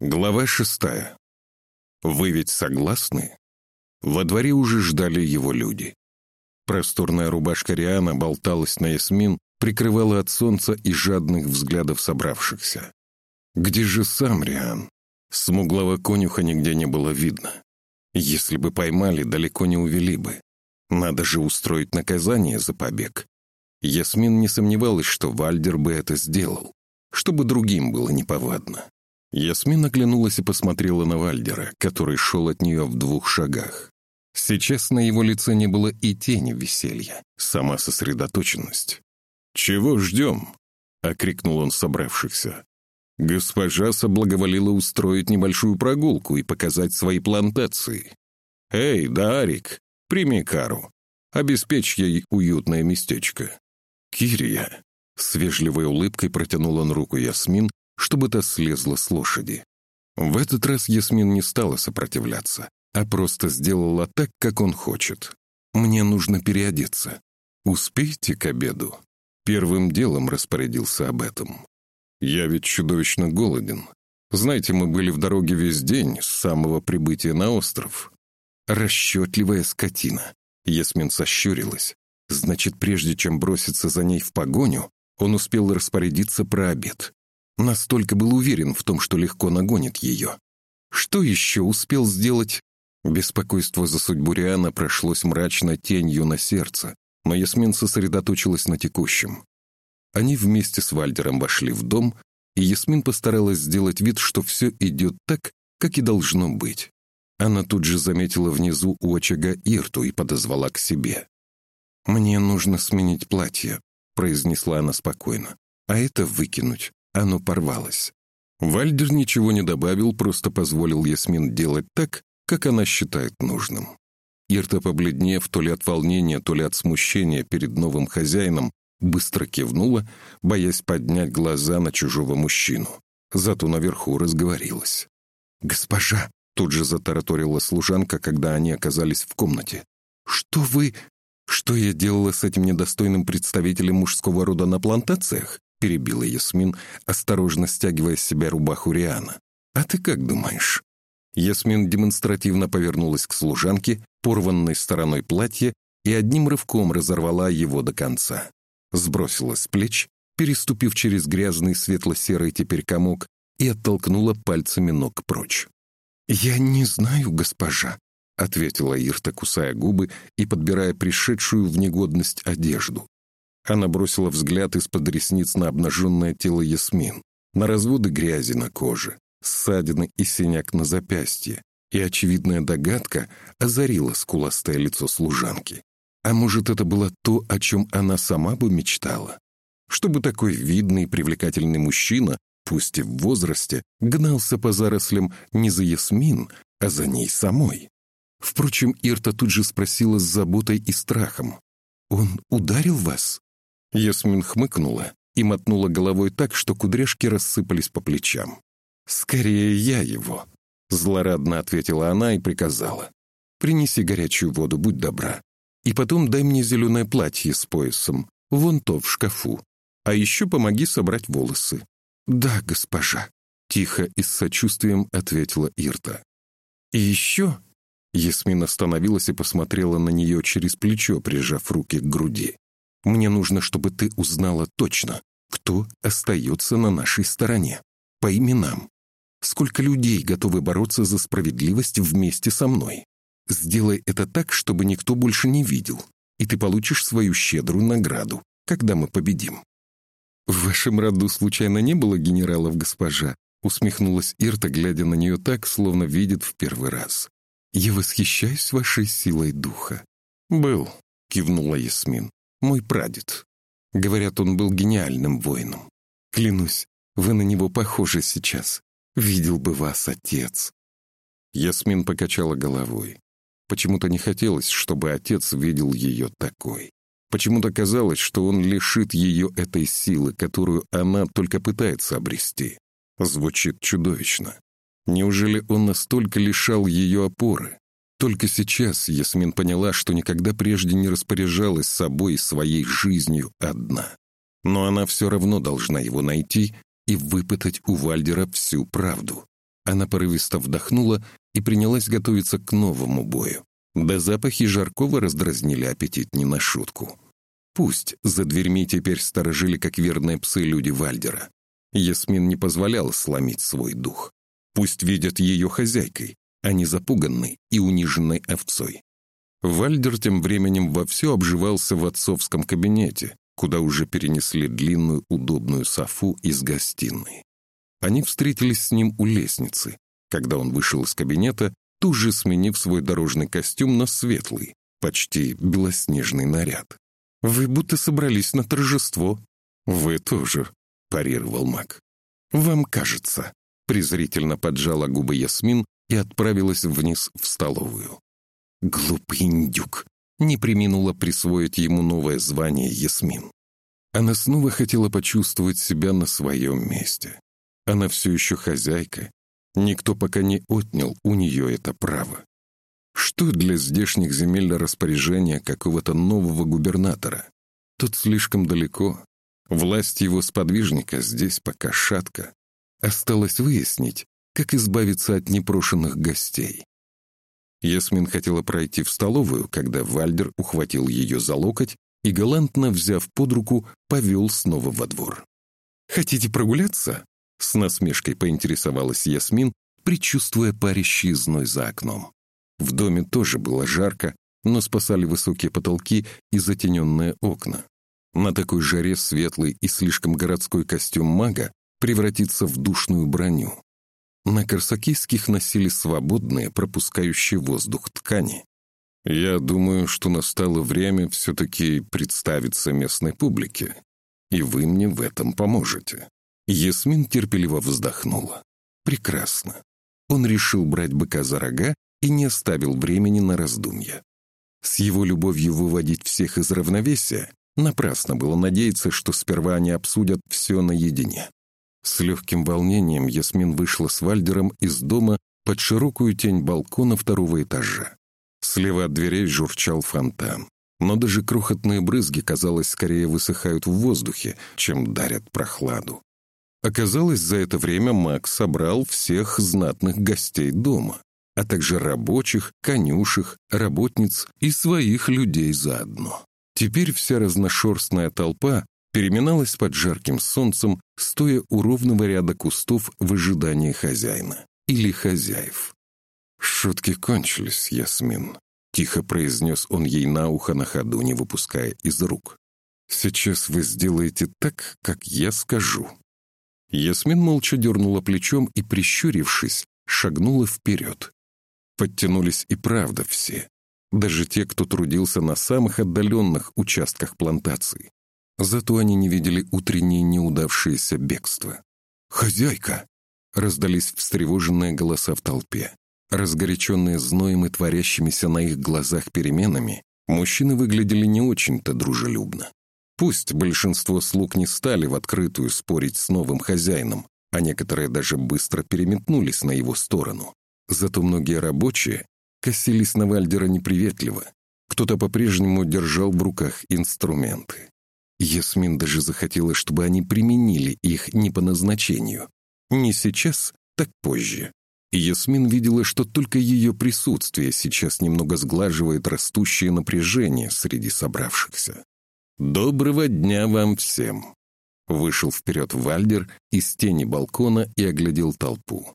Глава шестая. Вы ведь согласны? Во дворе уже ждали его люди. Просторная рубашка Риана болталась на Ясмин, прикрывала от солнца и жадных взглядов собравшихся. Где же сам Риан? Смуглого конюха нигде не было видно. Если бы поймали, далеко не увели бы. Надо же устроить наказание за побег. Ясмин не сомневалась, что Вальдер бы это сделал, чтобы другим было неповадно. Ясмин оглянулась и посмотрела на Вальдера, который шел от нее в двух шагах. Сейчас на его лице не было и тени веселья, сама сосредоточенность. «Чего ждем?» — окрикнул он собравшихся. Госпожа соблаговолила устроить небольшую прогулку и показать свои плантации. «Эй, Дарик, прими кару. Обеспечь ей уютное местечко». «Кирия!» — с вежливой улыбкой протянул он руку Ясмин чтобы та слезла с лошади. В этот раз Ясмин не стала сопротивляться, а просто сделала так, как он хочет. «Мне нужно переодеться. Успейте к обеду?» Первым делом распорядился об этом. «Я ведь чудовищно голоден. Знаете, мы были в дороге весь день, с самого прибытия на остров. Расчетливая скотина». Ясмин сощурилась. Значит, прежде чем броситься за ней в погоню, он успел распорядиться про обед. Настолько был уверен в том, что легко нагонит ее. Что еще успел сделать? Беспокойство за судьбу Риана прошлось мрачно тенью на сердце, но Ясмин сосредоточилась на текущем. Они вместе с Вальдером вошли в дом, и Ясмин постаралась сделать вид, что все идет так, как и должно быть. Она тут же заметила внизу у очага Ирту и подозвала к себе. «Мне нужно сменить платье», — произнесла она спокойно, — «а это выкинуть. Оно порвалось. Вальдер ничего не добавил, просто позволил Ясмин делать так, как она считает нужным. Ирта, побледнев то ли от волнения, то ли от смущения перед новым хозяином, быстро кивнула, боясь поднять глаза на чужого мужчину. Зато наверху разговорилась. «Госпожа!» — тут же затараторила служанка, когда они оказались в комнате. «Что вы... Что я делала с этим недостойным представителем мужского рода на плантациях? Перебила Ясмин, осторожно стягивая с себя рубаху Риана. «А ты как думаешь?» Ясмин демонстративно повернулась к служанке, порванной стороной платья, и одним рывком разорвала его до конца. Сбросила с плеч, переступив через грязный светло-серый теперь комок, и оттолкнула пальцами ног прочь. «Я не знаю, госпожа», — ответила Ирта, кусая губы и подбирая пришедшую в негодность одежду. Она бросила взгляд из-под ресниц на обнаженное тело Ясмин, на разводы грязи на коже, ссадины и синяк на запястье, и очевидная догадка озарила скуластое лицо служанки. А может, это было то, о чем она сама бы мечтала? Чтобы такой видный и привлекательный мужчина, пусть и в возрасте, гнался по зарослям не за Ясмин, а за ней самой. Впрочем, Ирта тут же спросила с заботой и страхом. «Он ударил вас?» Ясмин хмыкнула и мотнула головой так, что кудряшки рассыпались по плечам. «Скорее я его», — злорадно ответила она и приказала. «Принеси горячую воду, будь добра. И потом дай мне зеленое платье с поясом, вон то в шкафу. А еще помоги собрать волосы». «Да, госпожа», — тихо и с сочувствием ответила Ирта. «И еще...» Ясмин остановилась и посмотрела на нее через плечо, прижав руки к груди. Мне нужно, чтобы ты узнала точно, кто остается на нашей стороне. По именам. Сколько людей готовы бороться за справедливость вместе со мной. Сделай это так, чтобы никто больше не видел, и ты получишь свою щедрую награду, когда мы победим». «В вашем роду случайно не было генералов, госпожа?» усмехнулась Ирта, глядя на нее так, словно видит в первый раз. «Я восхищаюсь вашей силой духа». «Был», — кивнула Ясмин мой прадед. Говорят, он был гениальным воином. Клянусь, вы на него похожи сейчас. Видел бы вас отец». Ясмин покачала головой. Почему-то не хотелось, чтобы отец видел ее такой. Почему-то казалось, что он лишит ее этой силы, которую она только пытается обрести. Звучит чудовищно. Неужели он настолько лишал ее опоры? Только сейчас Ясмин поняла, что никогда прежде не распоряжалась собой и своей жизнью одна. Но она все равно должна его найти и выпытать у Вальдера всю правду. Она порывисто вдохнула и принялась готовиться к новому бою. Да запахи жаркого раздразнили аппетит не на шутку. Пусть за дверьми теперь сторожили, как верные псы люди Вальдера. Ясмин не позволяла сломить свой дух. Пусть видят ее хозяйкой, а не запуганной и униженной овцой. Вальдер тем временем вовсю обживался в отцовском кабинете, куда уже перенесли длинную удобную софу из гостиной. Они встретились с ним у лестницы, когда он вышел из кабинета, тут же сменив свой дорожный костюм на светлый, почти белоснежный наряд. «Вы будто собрались на торжество». «Вы тоже», — парировал маг. «Вам кажется», — презрительно поджала губы Ясмин и отправилась вниз в столовую. Глупый индюк не приминула присвоить ему новое звание Ясмин. Она снова хотела почувствовать себя на своем месте. Она все еще хозяйка. Никто пока не отнял у нее это право. Что для здешних земель распоряжения какого-то нового губернатора? Тут слишком далеко. Власть его сподвижника здесь пока шатка. Осталось выяснить, как избавиться от непрошенных гостей. Ясмин хотела пройти в столовую, когда Вальдер ухватил ее за локоть и, галантно взяв под руку, повел снова во двор. «Хотите прогуляться?» С насмешкой поинтересовалась Ясмин, предчувствуя парящий зной за окном. В доме тоже было жарко, но спасали высокие потолки и затененные окна. На такой жаре светлый и слишком городской костюм мага превратится в душную броню. На корсакийских носили свободные, пропускающие воздух ткани. Я думаю, что настало время все-таки представиться местной публике, и вы мне в этом поможете. Ясмин терпеливо вздохнула. Прекрасно. Он решил брать быка за рога и не оставил времени на раздумья. С его любовью выводить всех из равновесия напрасно было надеяться, что сперва они обсудят все наедине. С легким волнением Ясмин вышла с Вальдером из дома под широкую тень балкона второго этажа. Слева от дверей журчал фонтан. Но даже крохотные брызги, казалось, скорее высыхают в воздухе, чем дарят прохладу. Оказалось, за это время Макс собрал всех знатных гостей дома, а также рабочих, конюшек, работниц и своих людей заодно. Теперь вся разношерстная толпа переминалась под жарким солнцем, стоя у ровного ряда кустов в ожидании хозяина или хозяев. «Шутки кончились, Ясмин», — тихо произнес он ей на ухо на ходу, не выпуская из рук. «Сейчас вы сделаете так, как я скажу». Ясмин молча дернула плечом и, прищурившись, шагнула вперед. Подтянулись и правда все, даже те, кто трудился на самых отдаленных участках плантации. Зато они не видели утреннее неудавшееся бегство. «Хозяйка!» — раздались встревоженные голоса в толпе. Разгоряченные зноем и творящимися на их глазах переменами, мужчины выглядели не очень-то дружелюбно. Пусть большинство слуг не стали в открытую спорить с новым хозяином, а некоторые даже быстро переметнулись на его сторону. Зато многие рабочие косились на Вальдера неприветливо. Кто-то по-прежнему держал в руках инструменты. Ясмин даже захотела, чтобы они применили их не по назначению. Не сейчас, так позже. Ясмин видела, что только ее присутствие сейчас немного сглаживает растущее напряжение среди собравшихся. «Доброго дня вам всем!» Вышел вперед Вальдер из тени балкона и оглядел толпу.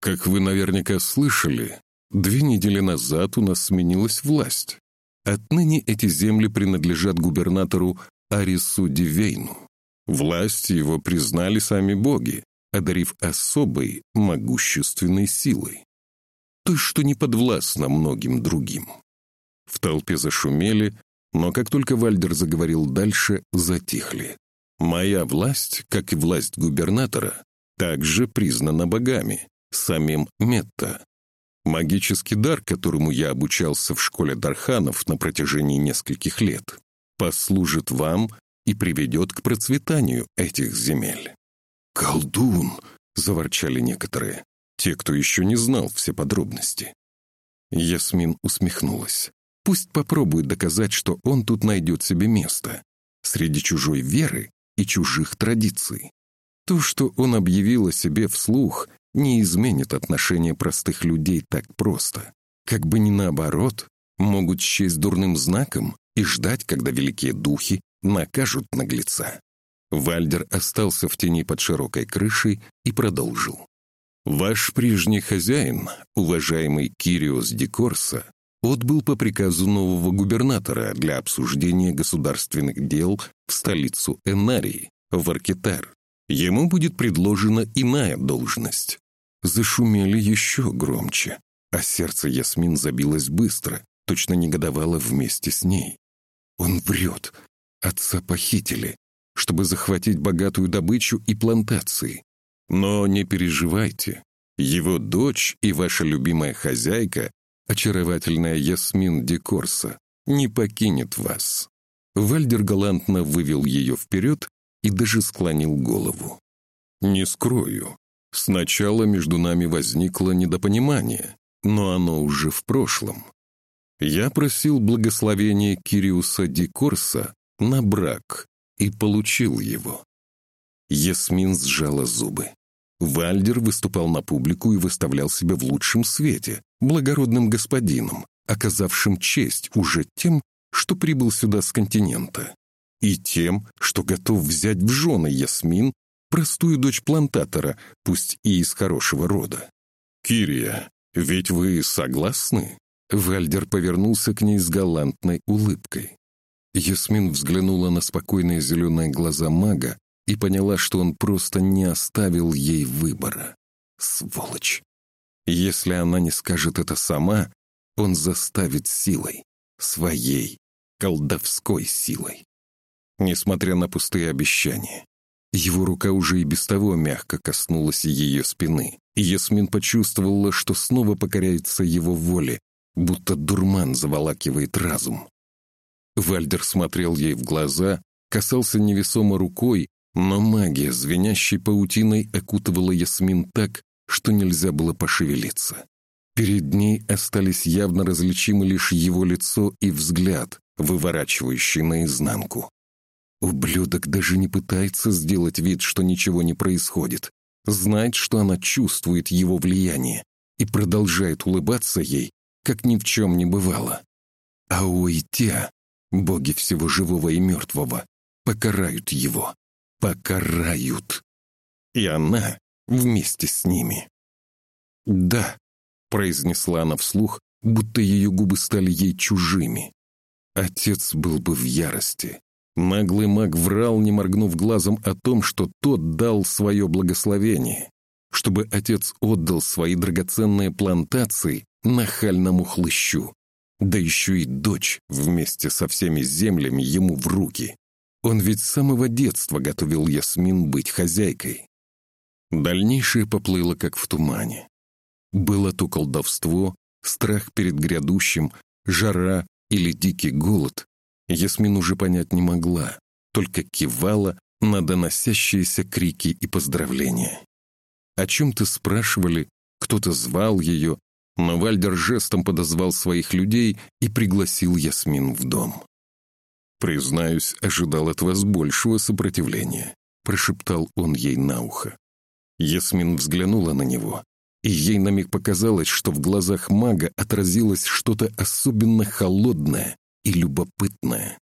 «Как вы наверняка слышали, две недели назад у нас сменилась власть. Отныне эти земли принадлежат губернатору Арису Дивейну. Власть его признали сами боги, одарив особой могущественной силой. То, что не подвластно многим другим. В толпе зашумели, но как только Вальдер заговорил дальше, затихли. «Моя власть, как и власть губернатора, также признана богами, самим Метта. Магический дар, которому я обучался в школе Дарханов на протяжении нескольких лет, послужит вам и приведет к процветанию этих земель». «Колдун!» — заворчали некоторые, те, кто еще не знал все подробности. Ясмин усмехнулась. Пусть попробует доказать, что он тут найдет себе место. Среди чужой веры и чужих традиций. То, что он объявил о себе вслух, не изменит отношение простых людей так просто. Как бы ни наоборот, могут счесть дурным знаком и ждать, когда великие духи накажут наглеца. Вальдер остался в тени под широкой крышей и продолжил. «Ваш прежний хозяин, уважаемый Кириос Дикорса, отбыл по приказу нового губернатора для обсуждения государственных дел в столицу Энарии, в Аркетар. Ему будет предложена иная должность. Зашумели еще громче, а сердце Ясмин забилось быстро, точно негодовало вместе с ней. Он врет. Отца похитили, чтобы захватить богатую добычу и плантации. Но не переживайте. Его дочь и ваша любимая хозяйка, очаровательная Ясмин Декорса, не покинет вас. Вальдер галантно вывел ее вперед и даже склонил голову. «Не скрою, Сначала между нами возникло недопонимание, но оно уже в прошлом. Я просил благословения Кириуса Дикорса на брак и получил его. Ясмин сжала зубы. Вальдер выступал на публику и выставлял себя в лучшем свете, благородным господином, оказавшим честь уже тем, что прибыл сюда с континента, и тем, что готов взять в жены Ясмин простую дочь плантатора, пусть и из хорошего рода. «Кирия, ведь вы согласны?» Вальдер повернулся к ней с галантной улыбкой. Ясмин взглянула на спокойные зеленые глаза мага и поняла, что он просто не оставил ей выбора. Сволочь! Если она не скажет это сама, он заставит силой, своей, колдовской силой. Несмотря на пустые обещания, его рука уже и без того мягко коснулась ее спины, и Ясмин почувствовала, что снова покоряется его воле, будто дурман заволакивает разум. Вальдер смотрел ей в глаза, касался невесомо рукой, но магия, звенящей паутиной, окутывала Ясмин так, что нельзя было пошевелиться. Перед ней остались явно различимы лишь его лицо и взгляд, выворачивающий наизнанку. Ублюдок даже не пытается сделать вид, что ничего не происходит. Знает, что она чувствует его влияние и продолжает улыбаться ей, как ни в чем не бывало. А уйти, боги всего живого и мертвого, покарают его. Покарают. И она вместе с ними. «Да», — произнесла она вслух, будто ее губы стали ей чужими. Отец был бы в ярости. Наглый маг врал, не моргнув глазом о том, что тот дал свое благословение, чтобы отец отдал свои драгоценные плантации нахальному хлыщу, да еще и дочь вместе со всеми землями ему в руки. Он ведь с самого детства готовил Ясмин быть хозяйкой. Дальнейшее поплыло как в тумане. Было то колдовство, страх перед грядущим, жара или дикий голод, Ясмин уже понять не могла, только кивала на доносящиеся крики и поздравления. О чем-то спрашивали, кто-то звал ее, но Вальдер жестом подозвал своих людей и пригласил Ясмин в дом. «Признаюсь, ожидал от вас большего сопротивления», — прошептал он ей на ухо. Ясмин взглянула на него, и ей на миг показалось, что в глазах мага отразилось что-то особенно холодное и любопытное.